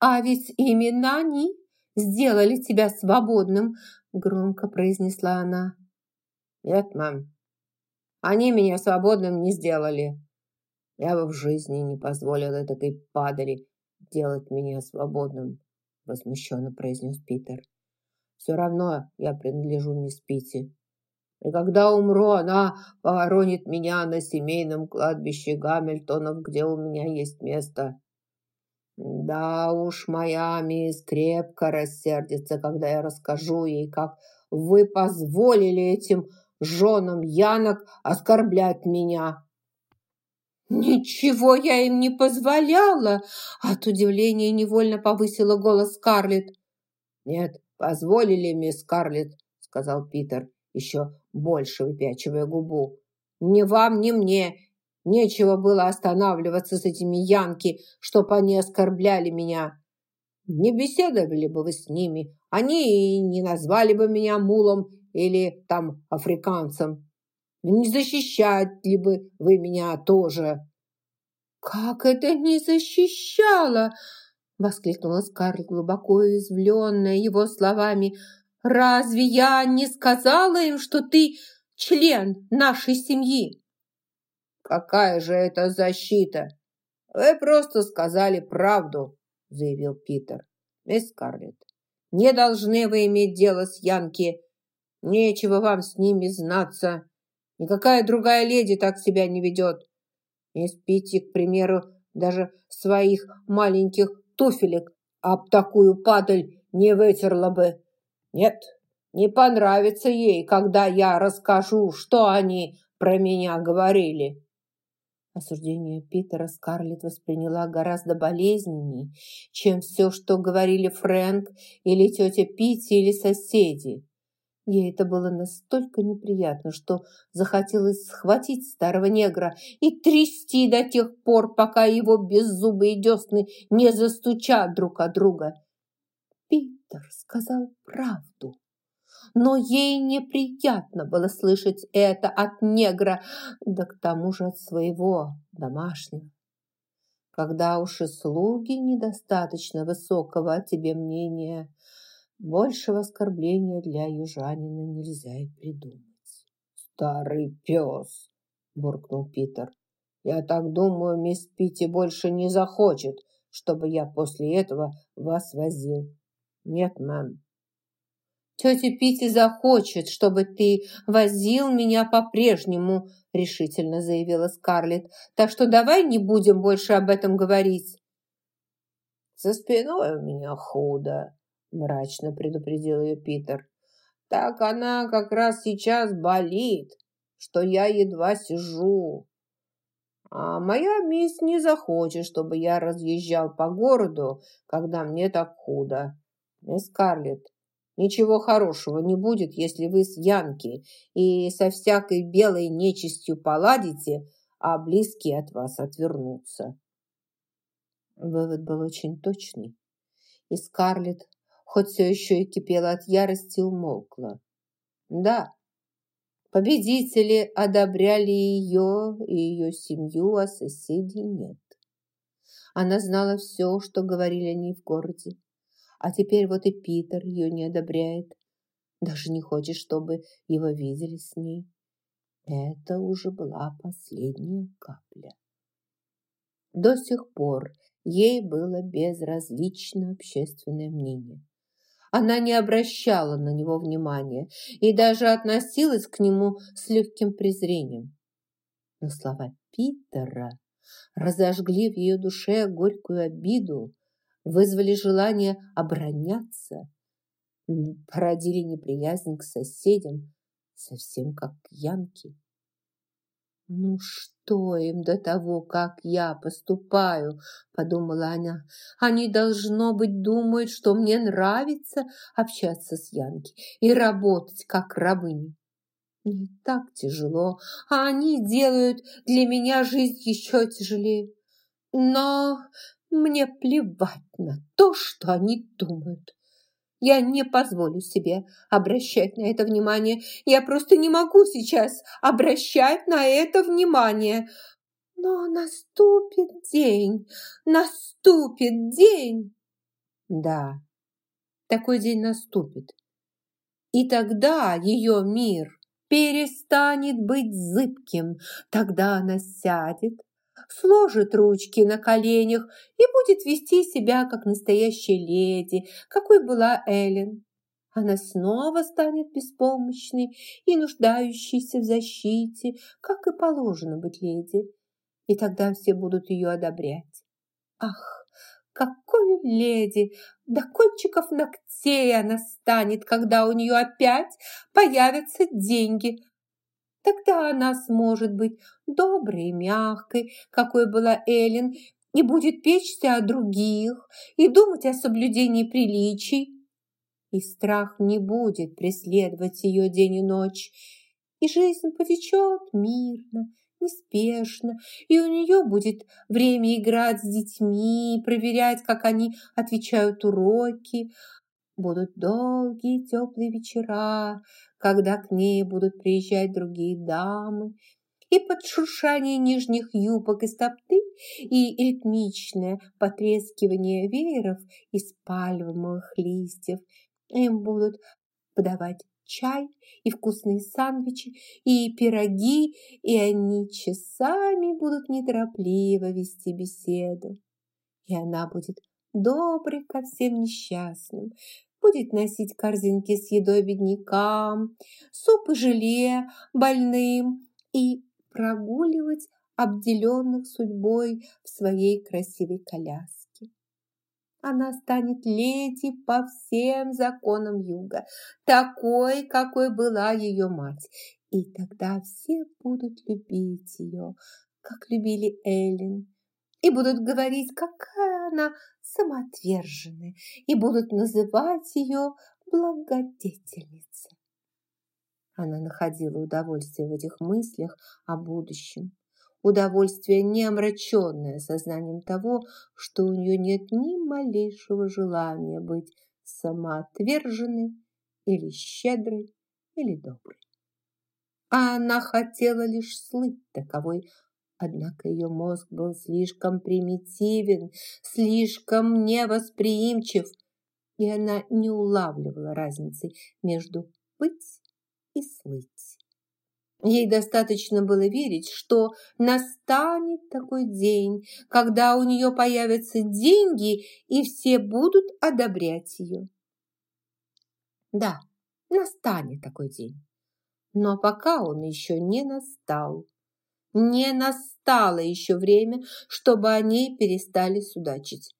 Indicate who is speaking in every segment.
Speaker 1: А ведь именно они сделали тебя свободным, громко произнесла она.
Speaker 2: Нет, мам, они меня свободным не сделали. Я бы в жизни не позволил этой падали делать меня свободным, возмущенно произнес Питер. Все равно я принадлежу мисс Питти. И когда умру, она похоронит меня на семейном кладбище Гамильтонов, где у меня есть место. Да уж, моя мисс крепко рассердится, когда я расскажу ей, как вы позволили этим женам Янок оскорблять меня.
Speaker 1: «Ничего я им не позволяла!» От удивления невольно повысила голос Скарлетт.
Speaker 2: «Нет, позволили, мисс Скарлетт», — сказал Питер, еще больше выпячивая губу. «Ни вам, ни мне нечего было останавливаться с этими янки, чтоб они оскорбляли меня. Не беседовали бы вы с ними, они и не назвали бы меня мулом или там африканцем. Не защищали бы вы меня тоже.
Speaker 1: Как это не защищало? Воскликнула Скарлетт, глубоко извленная его словами. Разве я не сказала им, что ты член нашей семьи?
Speaker 2: Какая же это защита? Вы просто сказали правду, заявил Питер. Мисс Скарлетт, не должны вы иметь дело с Янки. Нечего вам с ними знаться. Никакая другая леди так себя не ведет. Не спите, к примеру, даже своих маленьких туфелек об такую падаль не вытерла бы. Нет, не понравится ей, когда я расскажу, что они про меня говорили.
Speaker 1: Осуждение Питера Скарлетт восприняла гораздо болезненней, чем все, что говорили Фрэнк или тетя Питти или соседи. Ей это было настолько неприятно, что захотелось схватить старого негра и трясти до тех пор, пока его беззубые десны не застучат друг от друга. Питер сказал правду, но ей неприятно было слышать это от негра, да к тому же от своего домашнего. Когда уж и слуги недостаточно высокого о тебе мнения, Большего оскорбления для южанина нельзя и придумать.
Speaker 2: «Старый пес!» – буркнул Питер. «Я так думаю, мисс Питти больше не захочет, чтобы я после этого вас возил. Нет, мэм».
Speaker 1: «Тетя Питти захочет, чтобы ты возил меня по-прежнему», – решительно заявила Скарлетт. «Так что давай не будем больше об этом говорить».
Speaker 2: «За спиной у меня худо», мрачно предупредил ее Питер. Так она как раз сейчас болит, что я едва сижу. А моя мисс не захочет, чтобы я разъезжал по городу, когда мне так худо. Мисс Карлетт, ничего хорошего не будет, если вы с Янки и со всякой белой нечистью поладите, а близкие от вас отвернутся.
Speaker 1: Вывод был очень точный, и Скарлетт хоть все еще и кипела от ярости, умолкла. Да, победители одобряли ее и ее семью, а соседей нет. Она знала все, что говорили они в городе. А теперь вот и Питер ее не одобряет. Даже не хочет, чтобы его видели с ней. Это уже была последняя капля. До сих пор ей было безразлично общественное мнение. Она не обращала на него внимания и даже относилась к нему с легким презрением. Но слова Питера разожгли в ее душе горькую обиду, вызвали желание обороняться, породили неприязнь к соседям, совсем как к Янке. «Ну что им до того, как я поступаю?» – подумала она. «Они, должно быть, думают, что мне нравится общаться с Янки и работать как рабыни. Не так тяжело, а они делают для меня жизнь еще тяжелее. Но мне плевать на то, что они думают. Я не позволю себе обращать на это внимание. Я просто не могу сейчас обращать на это внимание. Но наступит день, наступит день. Да, такой день наступит. И тогда ее мир перестанет быть зыбким. Тогда она сядет, сложит ручки на коленях и будет вести себя как настоящая леди, какой была Эллен. Она снова станет беспомощной и нуждающейся в защите, как и положено быть леди. И тогда все будут ее одобрять. Ах, какой леди! До кончиков ногтей она станет, когда у нее опять появятся деньги. Тогда она сможет быть доброй и мягкой, какой была Эллен, и будет печься о других, и думать о соблюдении приличий. И страх не будет преследовать ее день и ночь, и жизнь потечет мирно, неспешно, и у нее будет время играть с детьми, проверять, как они отвечают уроки. Будут долгие теплые вечера, когда к ней будут приезжать другие дамы, и под шуршание нижних юбок и стопты, и ритмичное потрескивание вееров из пальмовых листьев им будут подавать чай и вкусные сандвичи, и пироги, и они часами будут неторопливо вести беседу. И она будет доброй ко всем несчастным, будет носить корзинки с едой беднякам, суп и желе больным и прогуливать обделенных судьбой в своей красивой коляске она станет леди по всем законам юга, такой, какой была ее мать. И тогда все будут любить ее, как любили Эллен, и будут говорить, какая она самоотверженная, и будут называть ее благодетельницей. Она находила удовольствие в этих мыслях о будущем удовольствие, не омраченное сознанием того, что у нее нет ни малейшего желания быть самоотверженной или щедрой или доброй. А она хотела лишь слыть таковой, однако ее мозг был слишком примитивен, слишком невосприимчив, и она не улавливала разницы между быть и слыть. Ей достаточно было верить, что настанет такой день, когда у нее появятся деньги, и все будут одобрять ее. Да, настанет такой день. Но пока он еще не настал. Не настало еще время, чтобы о ней перестали судачить.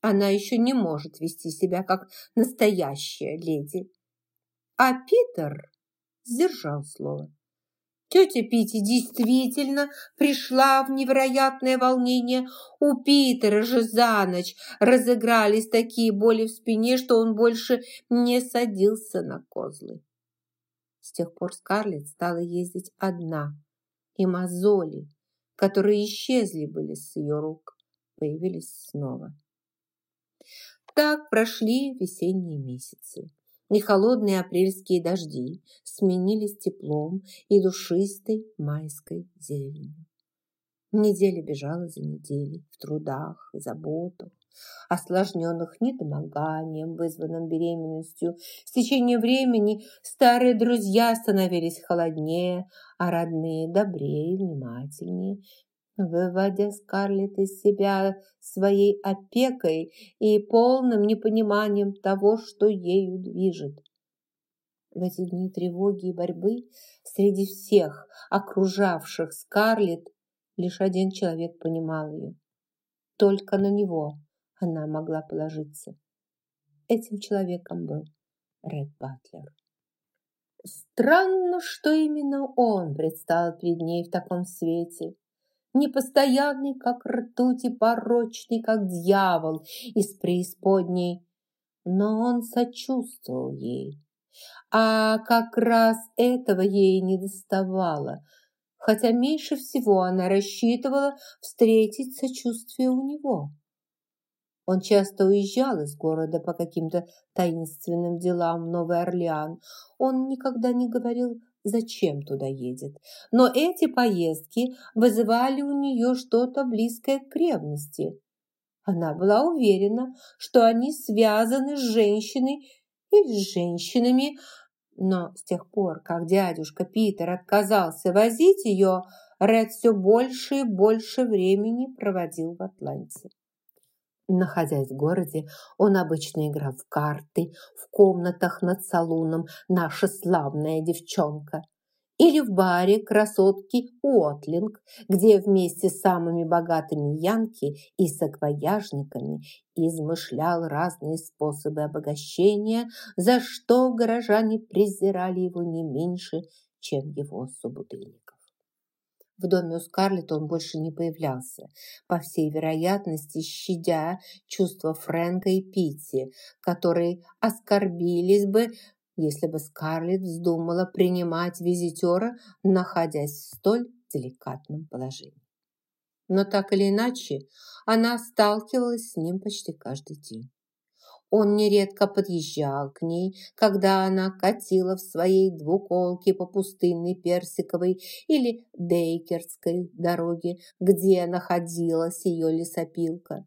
Speaker 1: Она еще не может вести себя как настоящая леди. А Питер сдержал слово. Тетя Питти действительно пришла в невероятное волнение. У Питера же за ночь разыгрались такие боли в спине, что он больше не садился на козлы. С тех пор Скарлетт стала ездить одна, и мозоли, которые исчезли были с ее рук, появились снова. Так прошли весенние месяцы и холодные апрельские дожди сменились теплом и душистой майской зеленью. Неделя бежала за неделей в трудах и заботах, осложненных недомоганием, вызванным беременностью. С течением времени старые друзья становились холоднее, а родные добрее и внимательнее выводя Скарлетт из себя своей опекой и полным непониманием того, что ею движет. В эти дни тревоги и борьбы среди всех окружавших Скарлетт лишь один человек понимал ее. Только на него она могла положиться. Этим человеком был Ред Батлер. Странно, что именно он предстал перед ней в таком свете непостоянный, как ртуть, и порочный, как дьявол из преисподней. Но он сочувствовал ей, а как раз этого ей не доставало, хотя меньше всего она рассчитывала встретить сочувствие у него. Он часто уезжал из города по каким-то таинственным делам в Новый Орлеан. Он никогда не говорил зачем туда едет. Но эти поездки вызывали у нее что-то близкое к ревности. Она была уверена, что они связаны с женщиной или с женщинами, но с тех пор, как дядюшка Питер отказался возить ее, Ред все больше и больше времени проводил в Атланте. Находясь в городе, он обычно играл в карты в комнатах над салуном «Наша славная девчонка» или в баре красотки Уотлинг, где вместе с самыми богатыми янки и саквояжниками измышлял разные способы обогащения, за что горожане презирали его не меньше, чем его собутыльников. В доме у Скарлетт он больше не появлялся, по всей вероятности, щадя чувства Фрэнка и Питти, которые оскорбились бы, если бы Скарлетт вздумала принимать визитера, находясь в столь деликатном положении. Но так или иначе, она сталкивалась с ним почти каждый день. Он нередко подъезжал к ней, когда она катила в своей двуколке по пустынной Персиковой или Дейкерской дороге, где находилась ее лесопилка.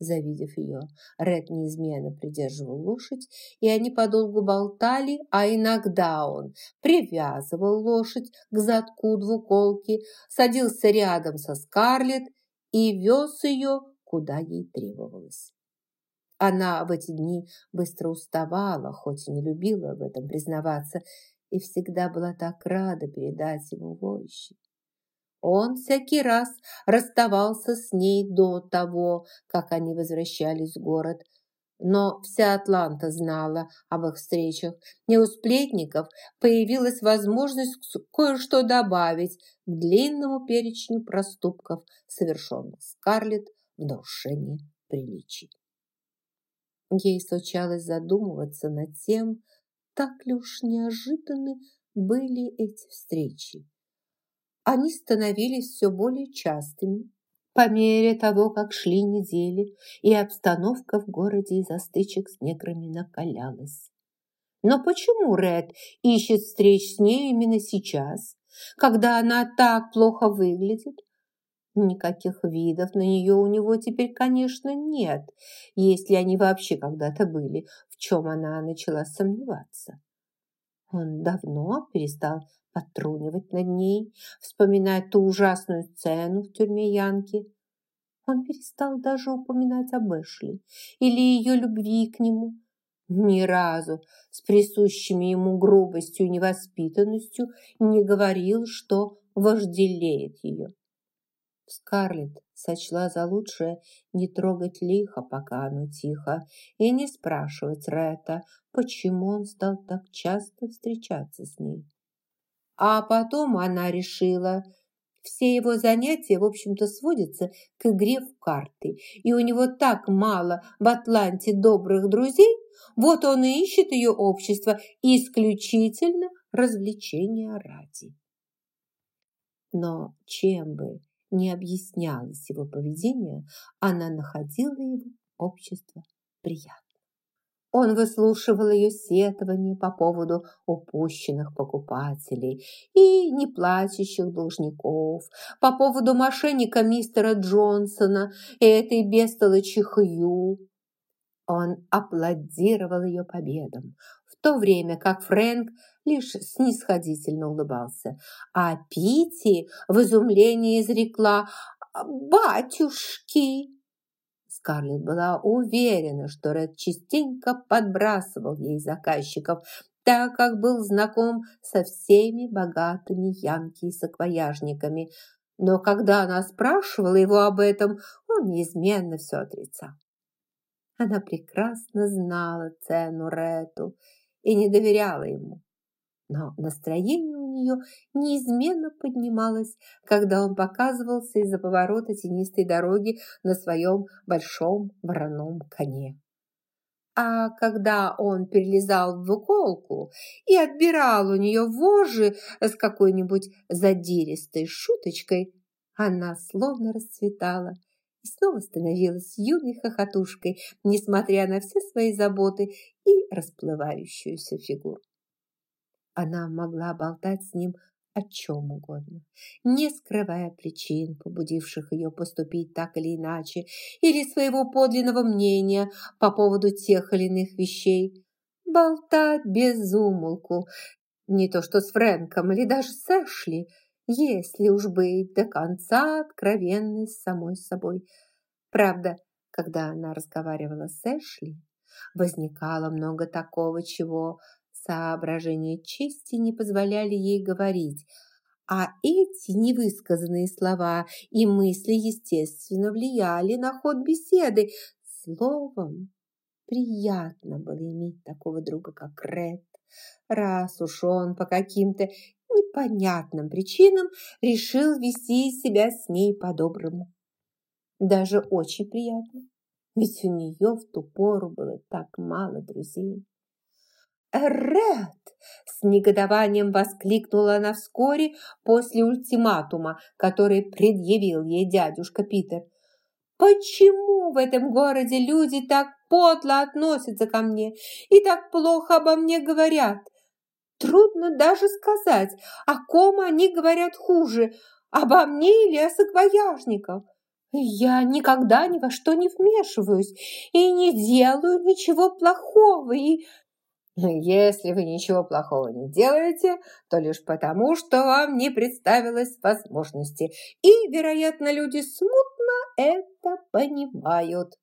Speaker 1: Завидев ее, Ред неизменно придерживал лошадь, и они подолгу болтали, а иногда он привязывал лошадь к задку двуколки, садился рядом со Скарлетт и вез ее, куда ей требовалось. Она в эти дни быстро уставала, хоть и не любила в этом признаваться, и всегда была так рада передать ему войщик. Он всякий раз расставался с ней до того, как они возвращались в город. Но вся Атланта знала об их встречах, и у сплетников появилась возможность кое-что добавить к длинному перечню проступков, совершенных Скарлетт в нарушении приличий. Ей случалось задумываться над тем, так ли уж неожиданны были эти встречи они становились все более частыми по мере того, как шли недели, и обстановка в городе из-за стычек с неграми накалялась. Но почему Ред ищет встреч с ней именно сейчас, когда она так плохо выглядит? Никаких видов на нее у него теперь, конечно, нет, если они вообще когда-то были, в чем она начала сомневаться. Он давно перестал подтрунивать над ней, вспоминая ту ужасную сцену в тюрьме Янки. Он перестал даже упоминать об Эшли или ее любви к нему. Ни разу с присущими ему грубостью и невоспитанностью не говорил, что вожделеет ее. Скарлетт сочла за лучшее не трогать лихо, пока оно тихо, и не спрашивать Ретта, почему он стал так часто встречаться с ней. А потом она решила, все его занятия, в общем-то, сводятся к игре в карты, и у него так мало в Атланте добрых друзей, вот он и ищет ее общество исключительно развлечения ради. Но чем бы ни объяснялось его поведение, она находила его общество приятным. Он выслушивал ее сетования по поводу упущенных покупателей и неплатящих должников, по поводу мошенника мистера Джонсона и этой бестолочи Хью. Он аплодировал ее победам, то время как Фрэнк лишь снисходительно улыбался, а Пити в изумлении изрекла «Батюшки!» Скарлетт была уверена, что Ред частенько подбрасывал ей заказчиков, так как был знаком со всеми богатыми янки и саквояжниками. Но когда она спрашивала его об этом, он неизменно все отрицал. Она прекрасно знала цену Рету и не доверяла ему но настроение у нее неизменно поднималось, когда он показывался из-за поворота тенистой дороги на своем большом вороном коне. А когда он перелезал в двуколку и отбирал у нее вожжи с какой-нибудь задиристой шуточкой, она словно расцветала и снова становилась юной хохотушкой, несмотря на все свои заботы и расплывающуюся фигуру. Она могла болтать с ним о чем угодно, не скрывая причин, побудивших ее поступить так или иначе, или своего подлинного мнения по поводу тех или иных вещей. Болтать без умолку, не то что с Фрэнком или даже с Эшли, если уж быть до конца откровенной с самой собой. Правда, когда она разговаривала с Эшли, возникало много такого, чего соображения чести не позволяли ей говорить, а эти невысказанные слова и мысли, естественно, влияли на ход беседы. Словом, приятно было иметь такого друга, как Ред, раз уж он по каким-то непонятным причинам решил вести себя с ней по-доброму. Даже очень приятно, ведь у нее в ту пору было так мало друзей. «Ред!» – с негодованием воскликнула она вскоре после ультиматума, который предъявил ей дядюшка Питер. «Почему в этом городе люди так подло относятся ко мне и так плохо обо мне говорят? Трудно даже сказать, о ком они говорят хуже, обо мне или о саквояжниках. Я никогда ни во что не вмешиваюсь и не делаю ничего плохого, и
Speaker 2: если вы ничего плохого не делаете, то лишь потому, что вам не представилось возможности. И, вероятно, люди смутно это понимают.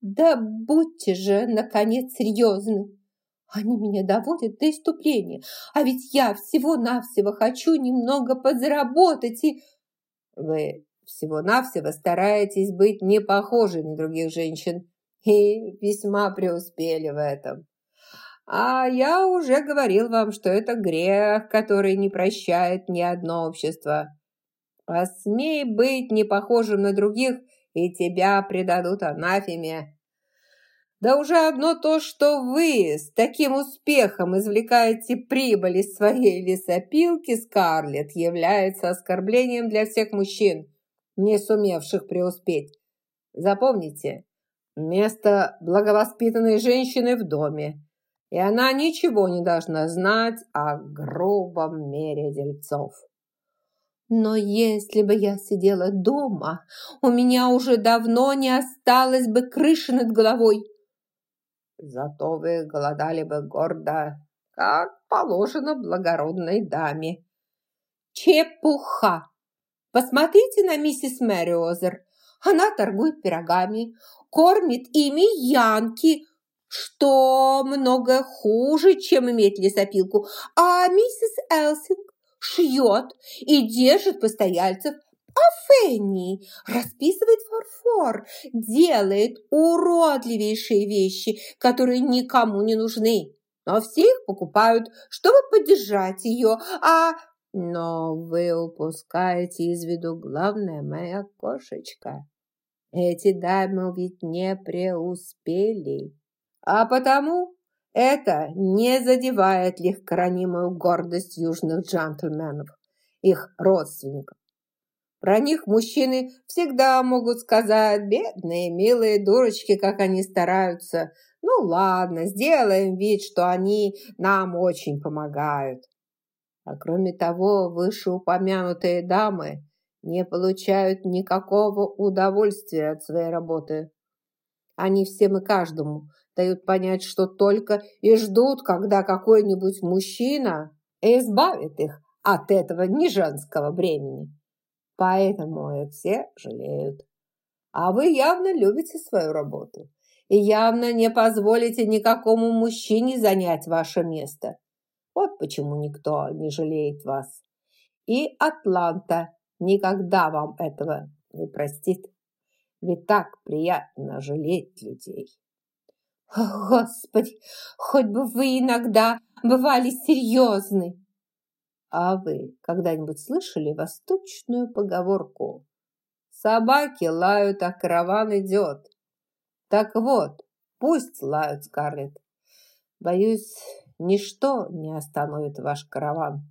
Speaker 1: Да будьте же, наконец, серьезны. Они меня доводят до иступления. А ведь я всего-навсего хочу немного подзаработать и...
Speaker 2: Вы всего-навсего стараетесь быть не похожей на других женщин и весьма преуспели в этом. А я уже говорил вам, что это грех, который не прощает ни одно общество. Посмей быть не похожим на других, и тебя предадут анафеме. Да уже одно то, что вы с таким успехом извлекаете прибыль из своей лесопилки, Скарлетт, является оскорблением для всех мужчин, не сумевших преуспеть. Запомните, место благовоспитанной женщины в доме – и она ничего не должна знать о грубом мере дельцов.
Speaker 1: Но если бы я сидела дома, у меня уже давно не осталось бы крыши над головой.
Speaker 2: Зато вы голодали бы гордо, как положено благородной даме.
Speaker 1: Чепуха! Посмотрите на миссис Мэриозер. Она торгует пирогами, кормит ими янки, что много хуже, чем иметь лесопилку, а миссис Элсинг шьет и держит постояльцев, а Фенни расписывает фарфор, делает уродливейшие вещи, которые никому не нужны. Но все их покупают, чтобы поддержать ее, а...
Speaker 2: Но вы упускаете из виду главное, моя кошечка. Эти дамы ведь не преуспели. А потому это не задевает легкоранимую гордость южных джентльменов, их родственников. Про них мужчины всегда могут сказать, бедные, милые дурочки, как они стараются. Ну ладно, сделаем вид, что они нам очень помогают. А кроме того, вышеупомянутые дамы не получают никакого удовольствия от своей работы. Они всем и каждому дают понять, что только и ждут, когда какой-нибудь мужчина избавит их от этого неженского бремени. Поэтому их все жалеют. А вы явно любите свою работу и явно не позволите никакому мужчине занять ваше место. Вот почему никто не жалеет вас. И Атланта никогда вам этого не простит. Ведь так приятно жалеть людей.
Speaker 1: Господи, хоть бы вы иногда бывали серьезны.
Speaker 2: А вы когда-нибудь слышали восточную поговорку? Собаки лают, а караван идет. Так вот, пусть лают, Скарлетт. Боюсь, ничто не остановит ваш караван.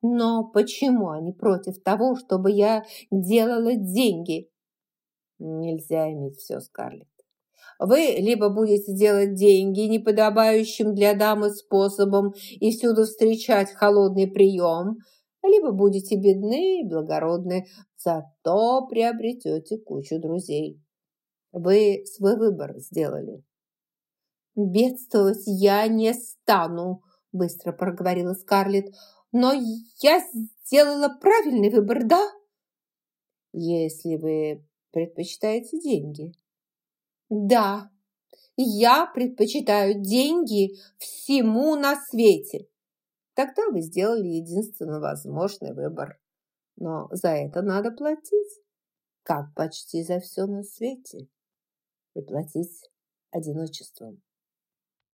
Speaker 1: Но почему они против того, чтобы я делала деньги?
Speaker 2: Нельзя иметь все, Скарлетт.
Speaker 1: Вы либо будете делать деньги неподобающим для дамы способом и всюду встречать холодный прием, либо будете бедны и благородны, зато приобретете кучу друзей. Вы свой выбор сделали. «Бедствовать я не стану», – быстро проговорила Скарлетт. «Но я сделала правильный выбор, да?» «Если вы предпочитаете деньги». «Да, я предпочитаю деньги всему на свете». Тогда вы сделали единственно возможный выбор. Но за это надо платить, как почти за все на свете. И платить одиночеством.